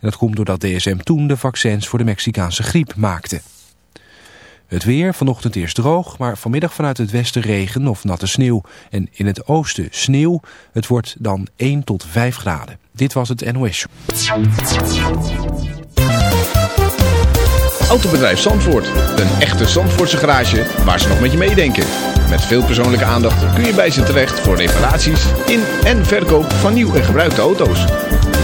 dat komt doordat DSM toen de vaccins voor de Mexicaanse griep maakte. Het weer, vanochtend eerst droog, maar vanmiddag vanuit het westen regen of natte sneeuw. En in het oosten sneeuw. Het wordt dan 1 tot 5 graden. Dit was het NOS Autobedrijf Zandvoort. Een echte Zandvoortse garage waar ze nog met je meedenken. Met veel persoonlijke aandacht kun je bij ze terecht voor reparaties in en verkoop van nieuw en gebruikte auto's.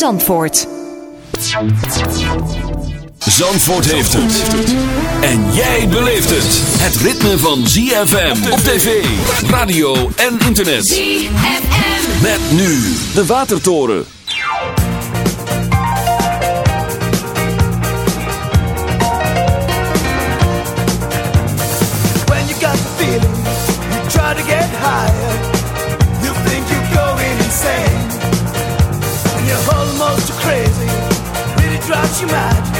Zandvoort. Zandvoort heeft het. En jij beleeft het. Het ritme van ZFM op tv, radio en internet. ZFM. Met nu de Watertoren. When you got the feeling, you try to get higher. You mad.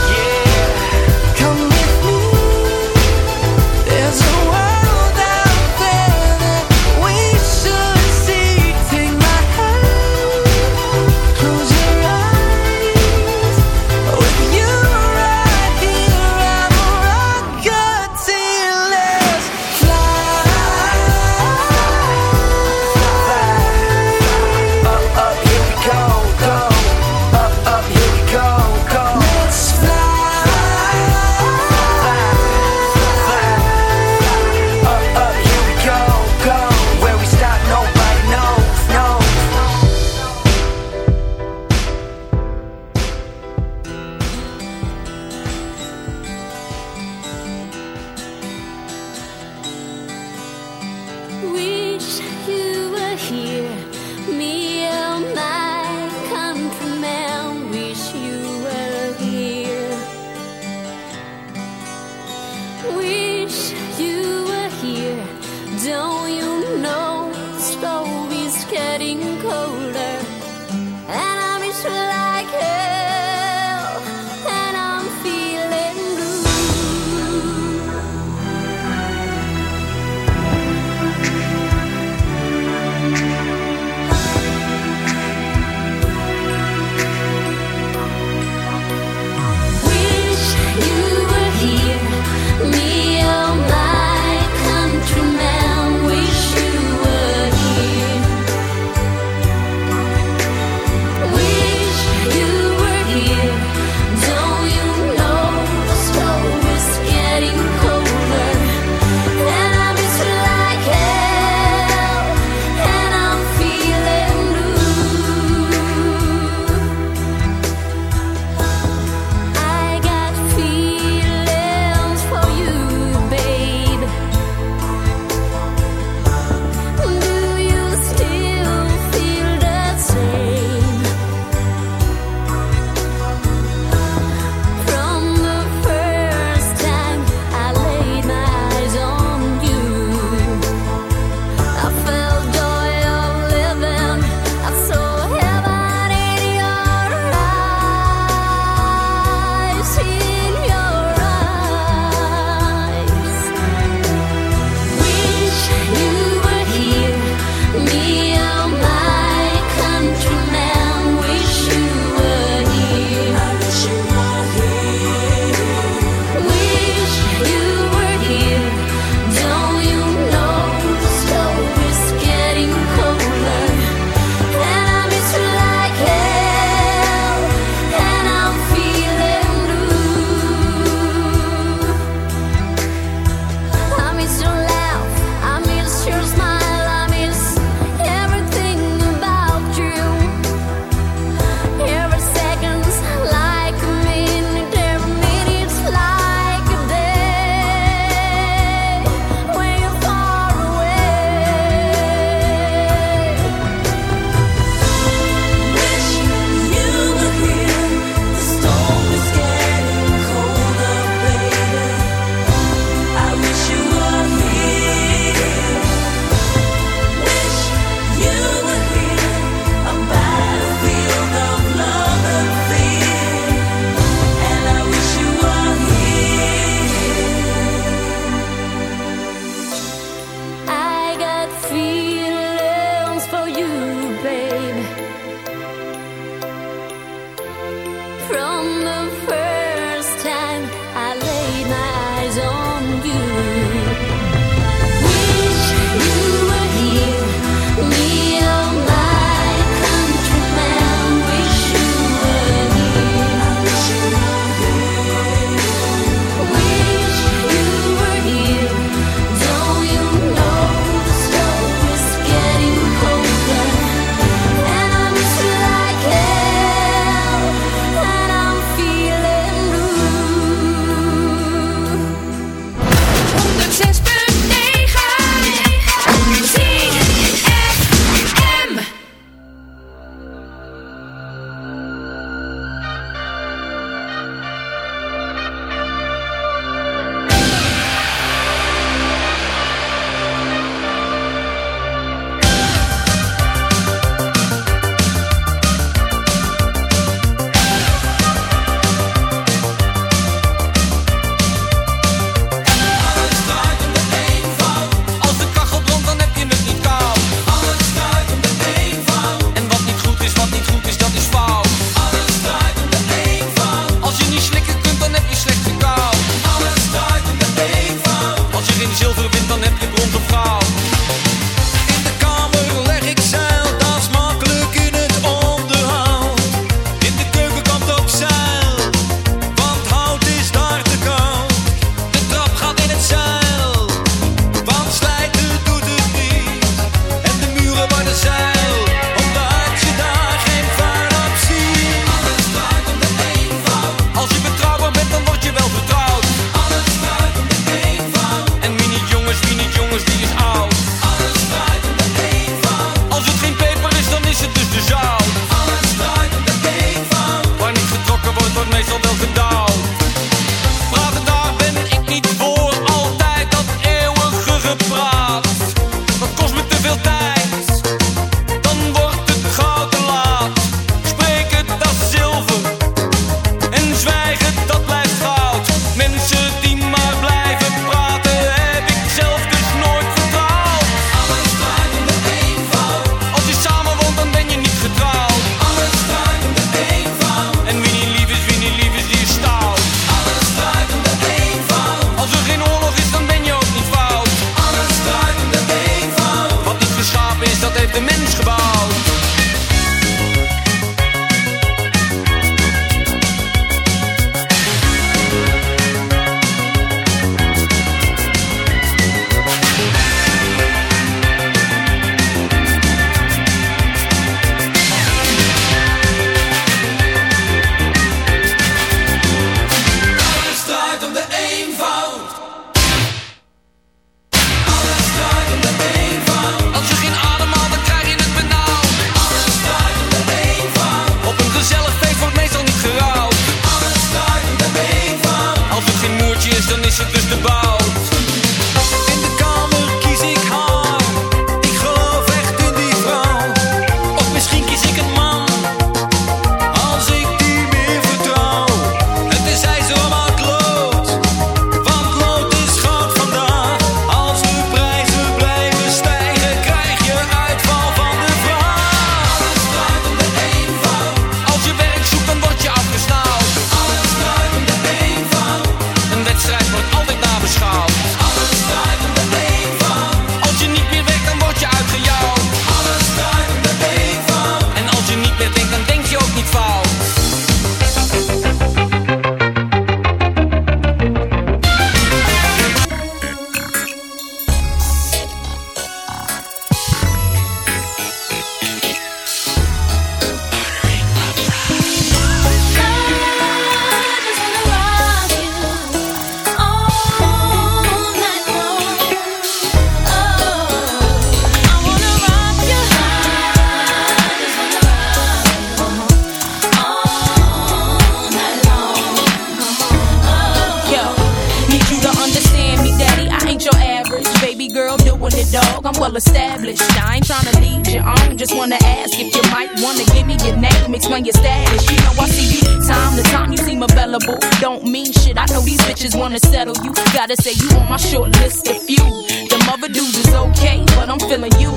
other dudes is okay, but I'm feeling you.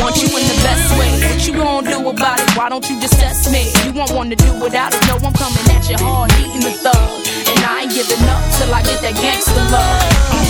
Want you in the best way. What you gonna do about it? Why don't you just test me? You won't wanna do without it. No, I'm coming at you hard, eating the thug. And I ain't giving up till I get that gangster love.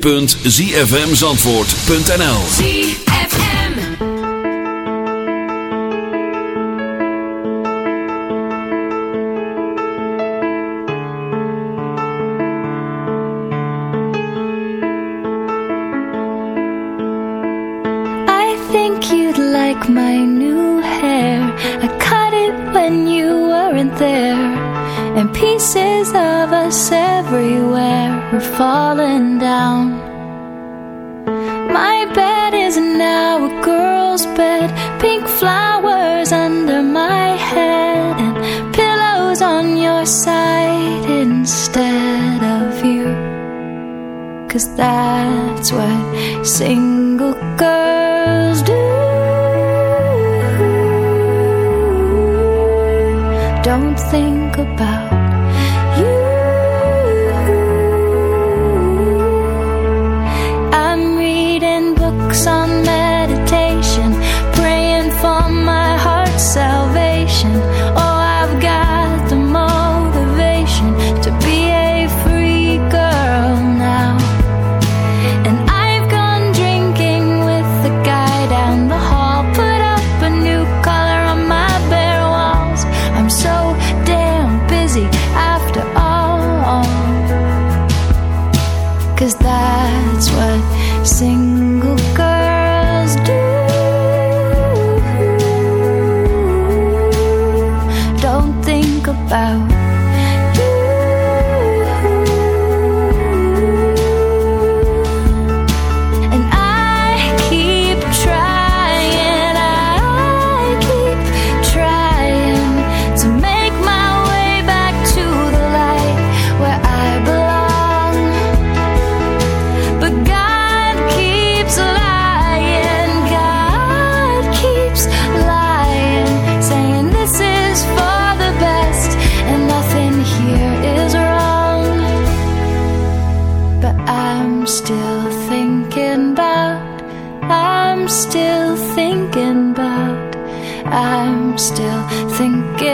www.zfmzandvoort.nl bed is now a girl's bed. Pink flowers under my head. And pillows on your side instead of you. Cause that's what single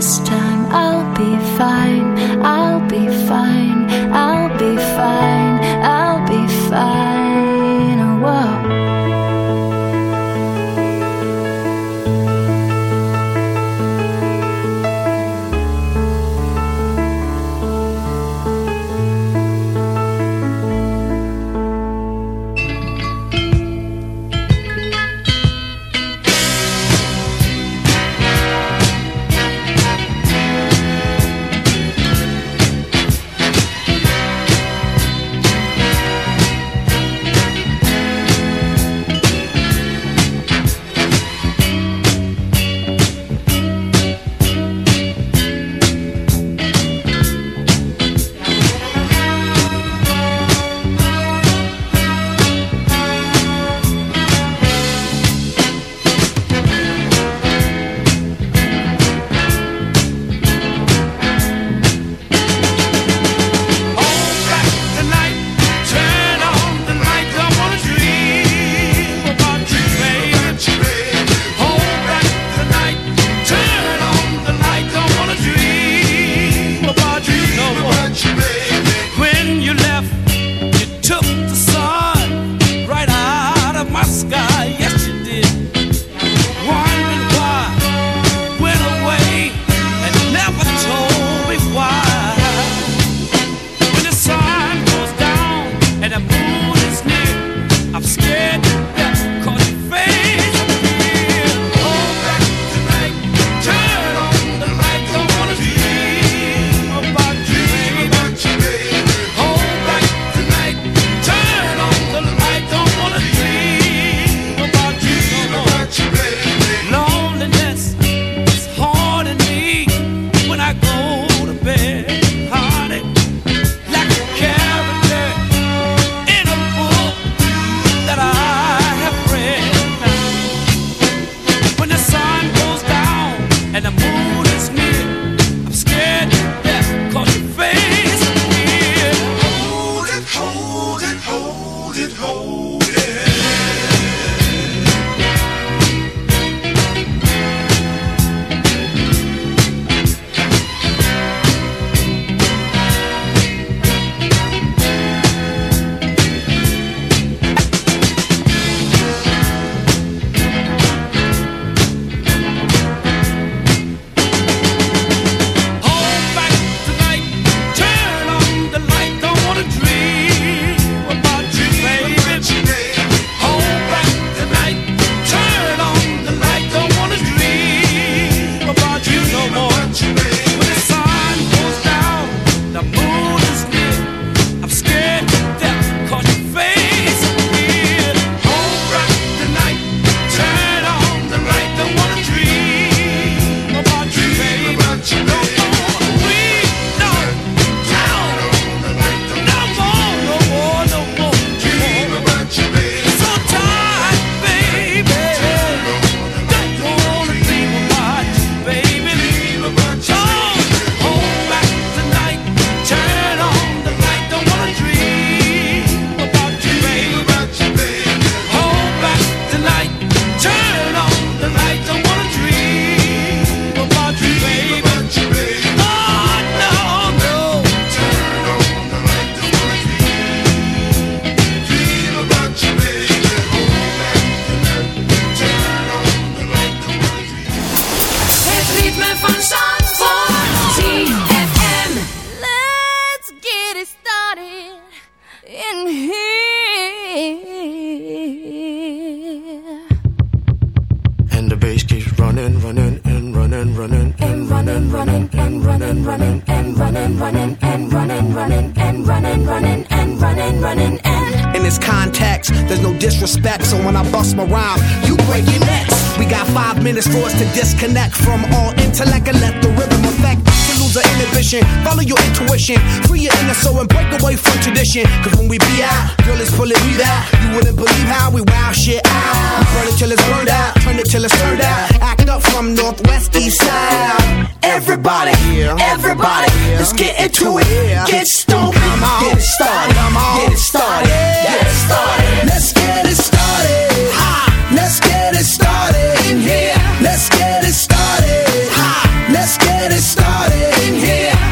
this time I'll be fine, I'll be fine, I'll be fine, I'll be fine.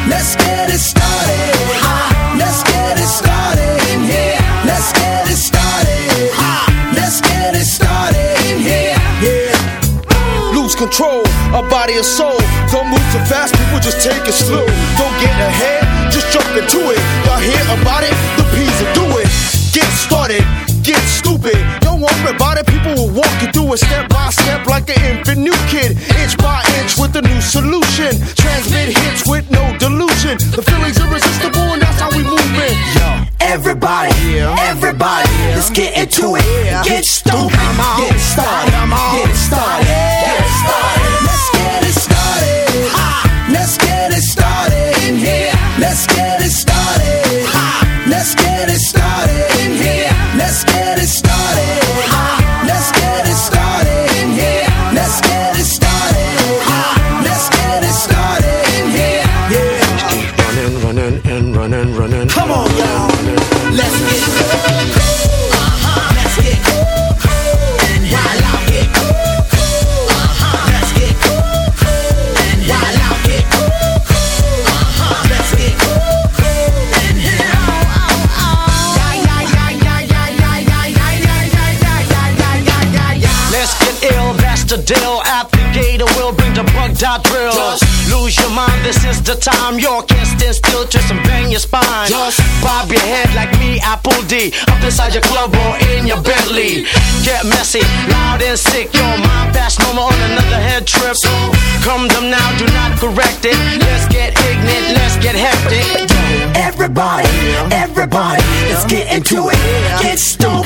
Let's get it started. Let's get it started. Let's get it started. Let's get it started. Lose control body and soul. Don't move too fast, people just take it slow. Don't get ahead, just jump into it. Y'all hear about it? The Peas will do it. Get started, get stupid. Worry about it, people will walk you through it step by step like an infant new kid. Inch by inch with a new solution. Transmit hits with no delusion. The feeling's irresistible and that's how we move it. Yo. Everybody, everybody, let's get into it. Get stoked, get started, this is the time. You can't stand still, twist and bang your spine. Just bob your head like me, Apple D. Up inside your club or in your Bentley. Get messy, loud and sick. Your mind fast, no more on another head trip. So come them now, do not correct it. Let's get ignorant, let's get hectic. Everybody, everybody, let's get into it. Get stoked,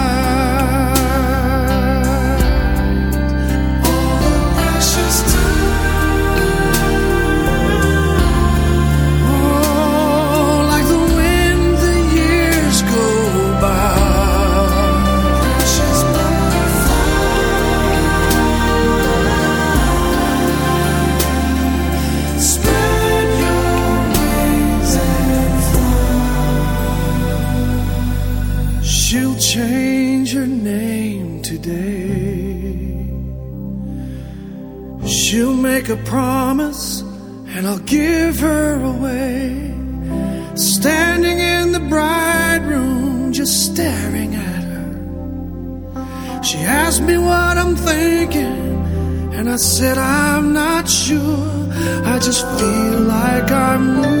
Said I'm not sure. I just feel like I'm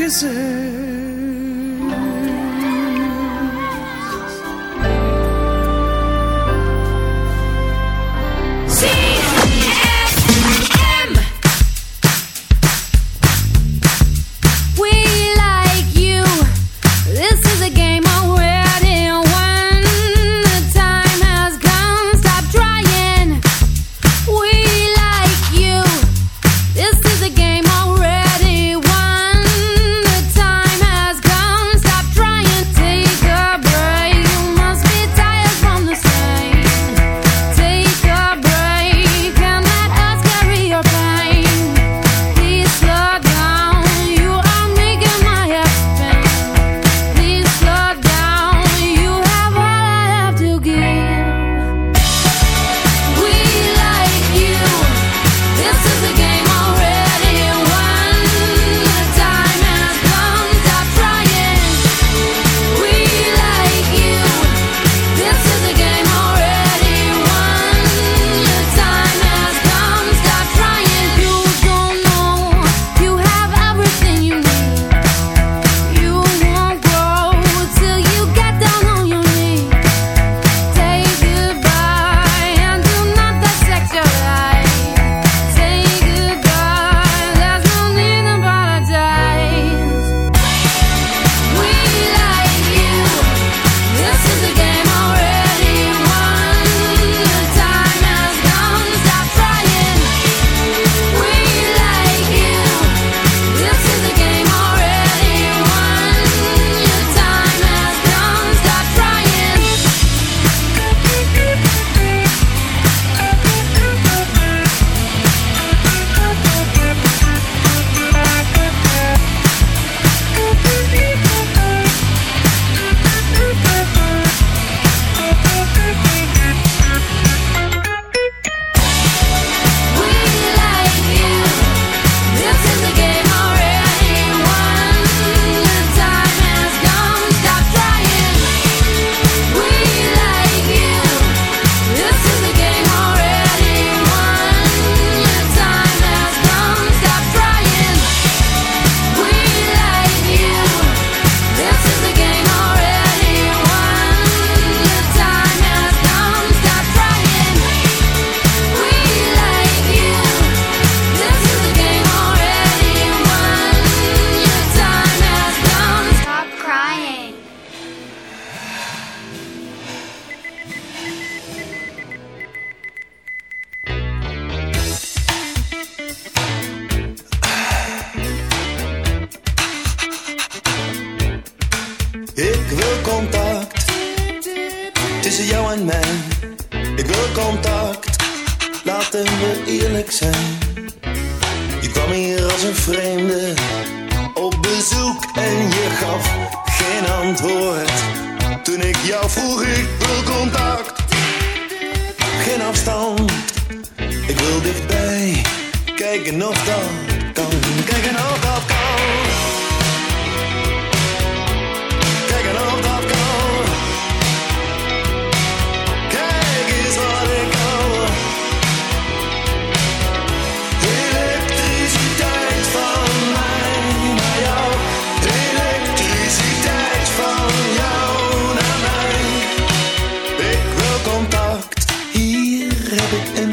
kisses.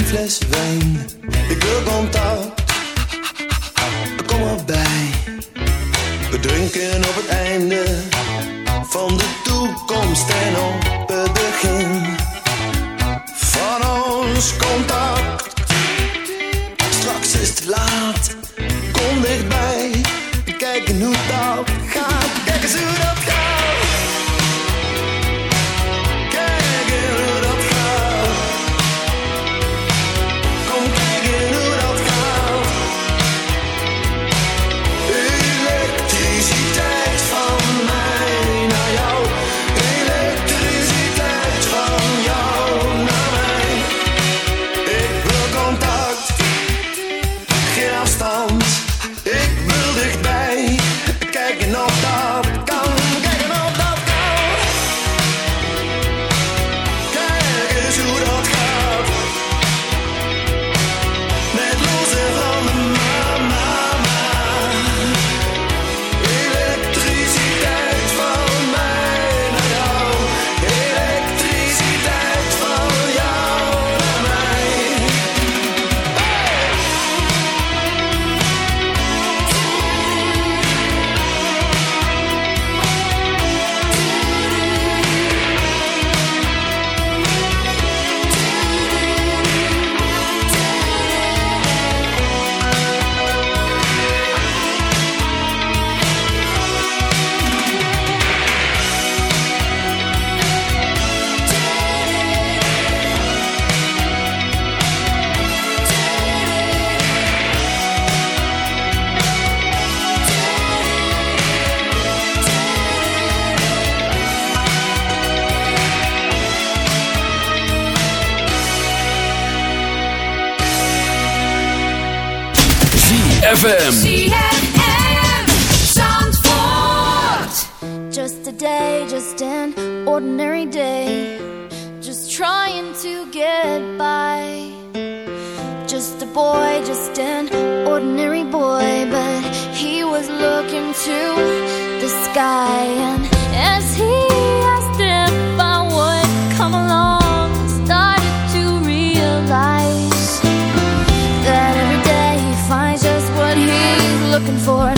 fles wijn. Ik wil contact, kom erbij. We drinken op het einde van de toekomst en op het begin van ons contact. Straks is het laat, kom dichtbij, kijken hoe dat gaat. Kijk eens hoe dat ZFM. Zandvoort. Just a day, just an ordinary day. Just trying to get by. Just a boy, just an ordinary boy. But he was looking to the sky. And as he looking for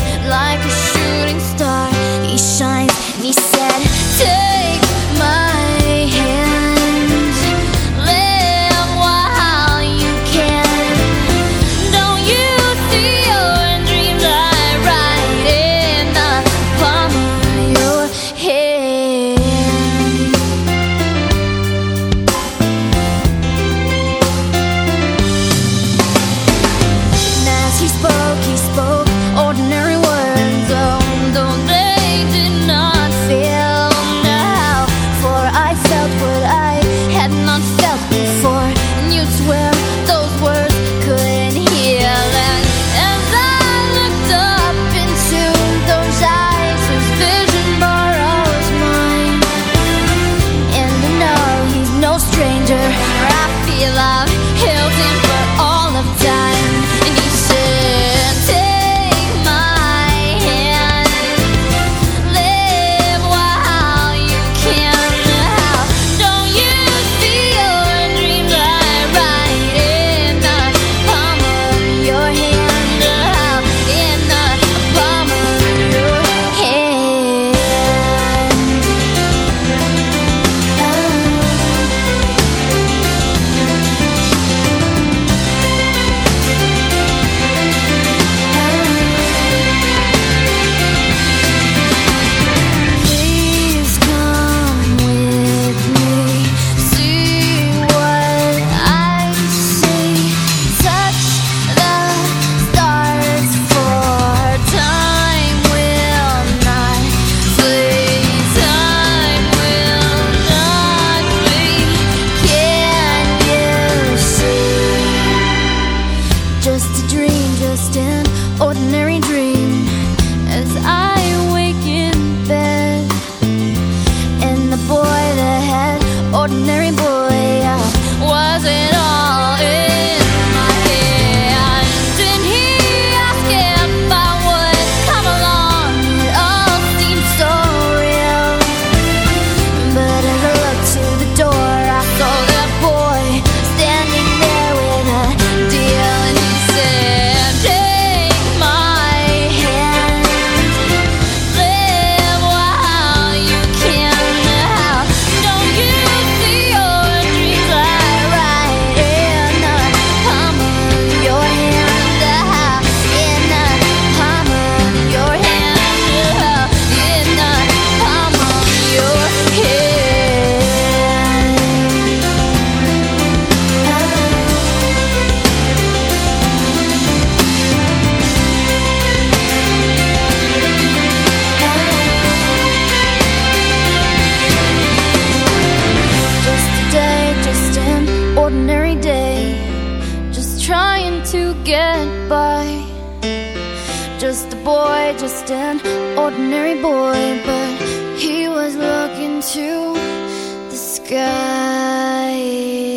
just an ordinary boy, but he was looking to the sky.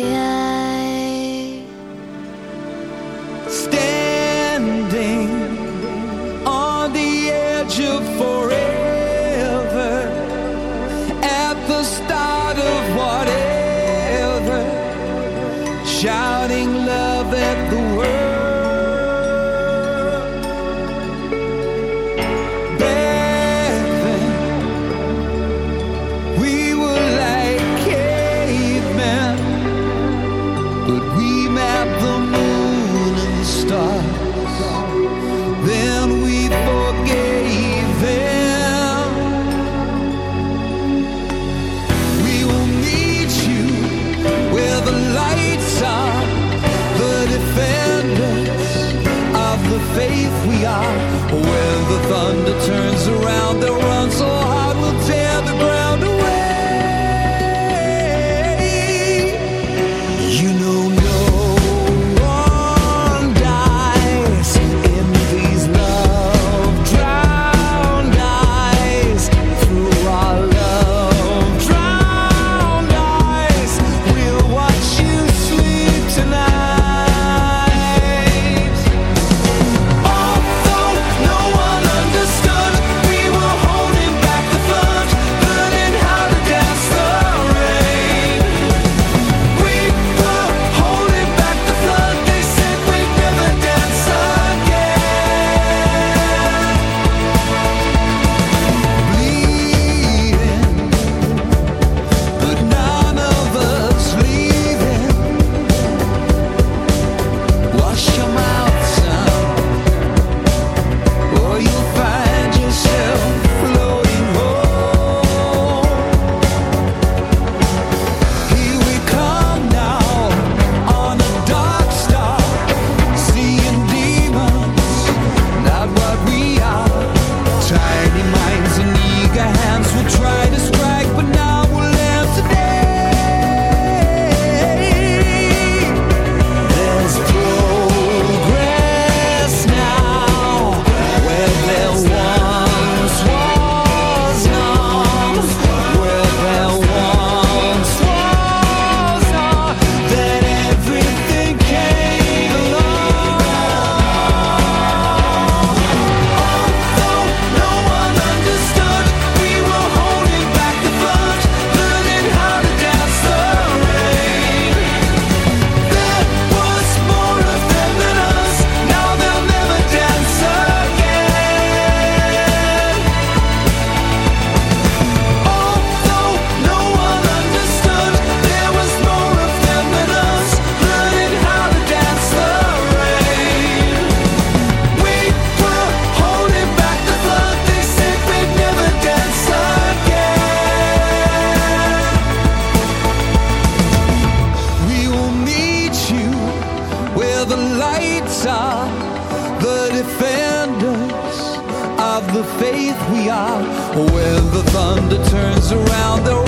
When the thunder turns around,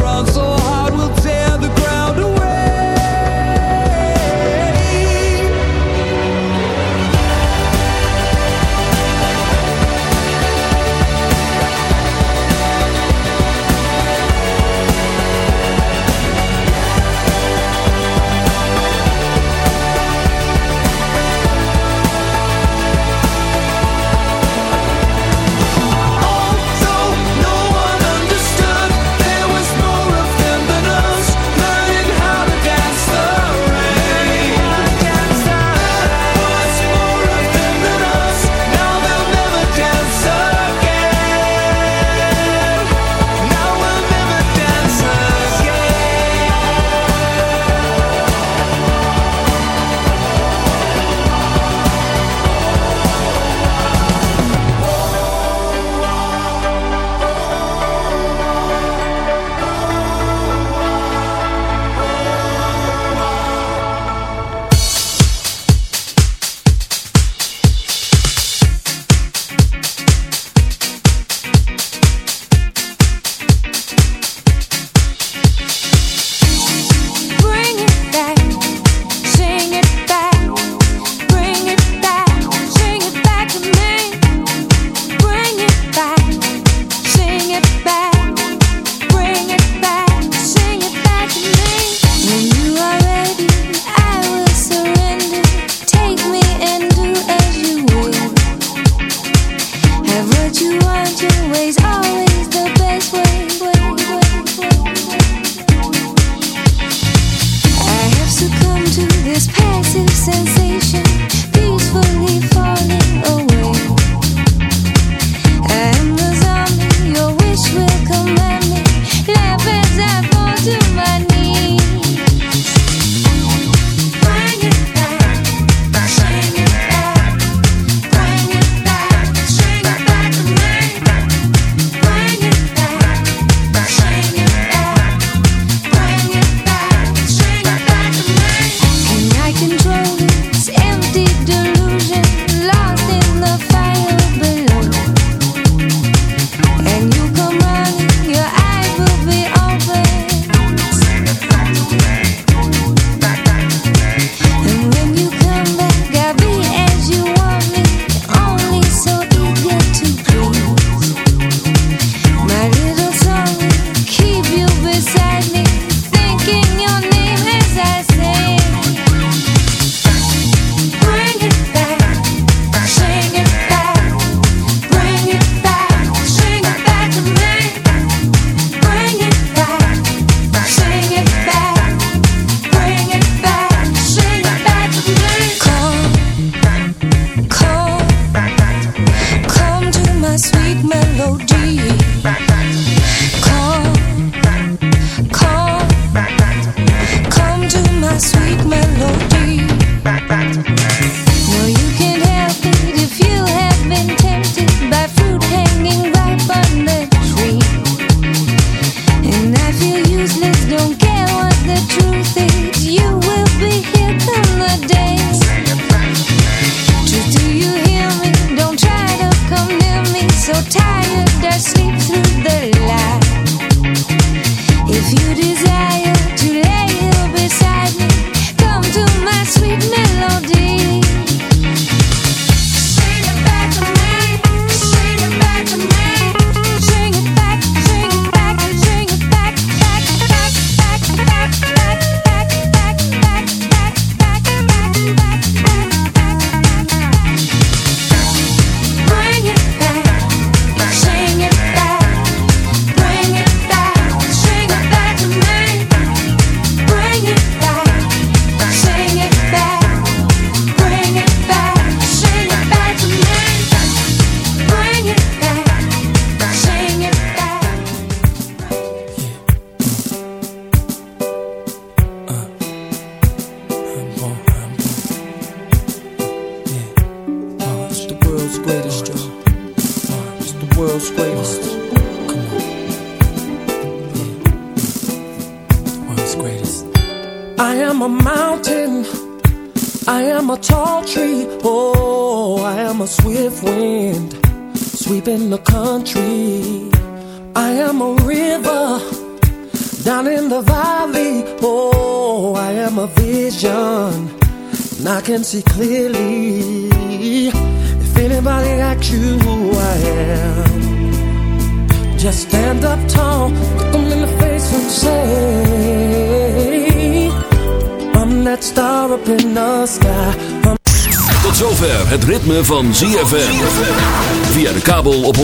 van ZFM. Via de kabel op 104.5.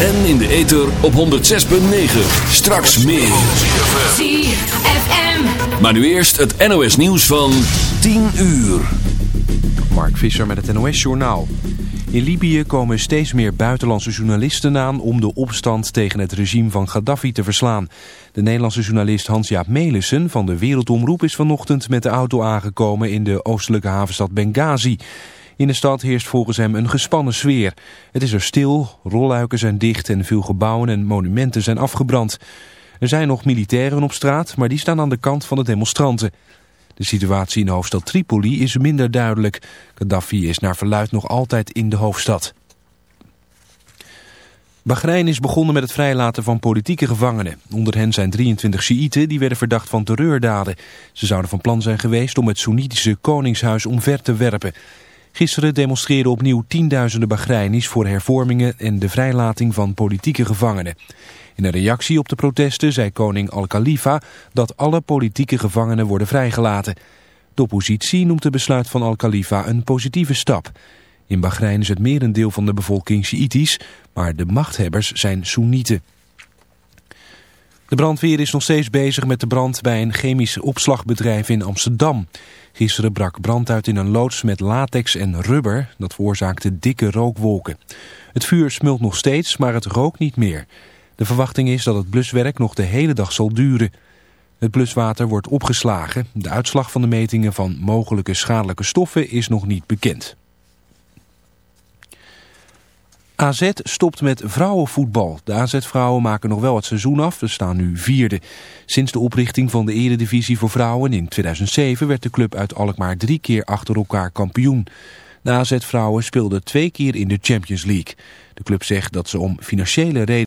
En in de ether op 106.9. Straks meer. ZFM. Maar nu eerst het NOS nieuws van 10 uur. Mark Visser met het NOS-journaal. In Libië komen steeds meer buitenlandse journalisten aan om de opstand tegen het regime van Gaddafi te verslaan. De Nederlandse journalist Hans-Jaap Melissen van de Wereldomroep is vanochtend met de auto aangekomen in de oostelijke havenstad Benghazi. In de stad heerst volgens hem een gespannen sfeer. Het is er stil, rolluiken zijn dicht en veel gebouwen en monumenten zijn afgebrand. Er zijn nog militairen op straat, maar die staan aan de kant van de demonstranten. De situatie in de hoofdstad Tripoli is minder duidelijk. Gaddafi is naar verluid nog altijd in de hoofdstad. Bahrein is begonnen met het vrijlaten van politieke gevangenen. Onder hen zijn 23 Sjiïten die werden verdacht van terreurdaden. Ze zouden van plan zijn geweest om het Soenitische koningshuis omver te werpen. Gisteren demonstreerden opnieuw tienduizenden Bahrainis voor hervormingen en de vrijlating van politieke gevangenen. In een reactie op de protesten zei koning Al-Khalifa dat alle politieke gevangenen worden vrijgelaten. De oppositie noemt het besluit van Al-Khalifa een positieve stap. In Bahrein is het merendeel van de bevolking Sjiïtisch, maar de machthebbers zijn Soenieten. De brandweer is nog steeds bezig met de brand bij een chemisch opslagbedrijf in Amsterdam. Gisteren brak brand uit in een loods met latex en rubber. Dat veroorzaakte dikke rookwolken. Het vuur smult nog steeds, maar het rookt niet meer. De verwachting is dat het bluswerk nog de hele dag zal duren. Het bluswater wordt opgeslagen. De uitslag van de metingen van mogelijke schadelijke stoffen is nog niet bekend. AZ stopt met vrouwenvoetbal. De AZ-vrouwen maken nog wel het seizoen af. Ze staan nu vierde. Sinds de oprichting van de eredivisie voor vrouwen in 2007 werd de club uit Alkmaar drie keer achter elkaar kampioen. De AZ-vrouwen speelden twee keer in de Champions League. De club zegt dat ze om financiële redenen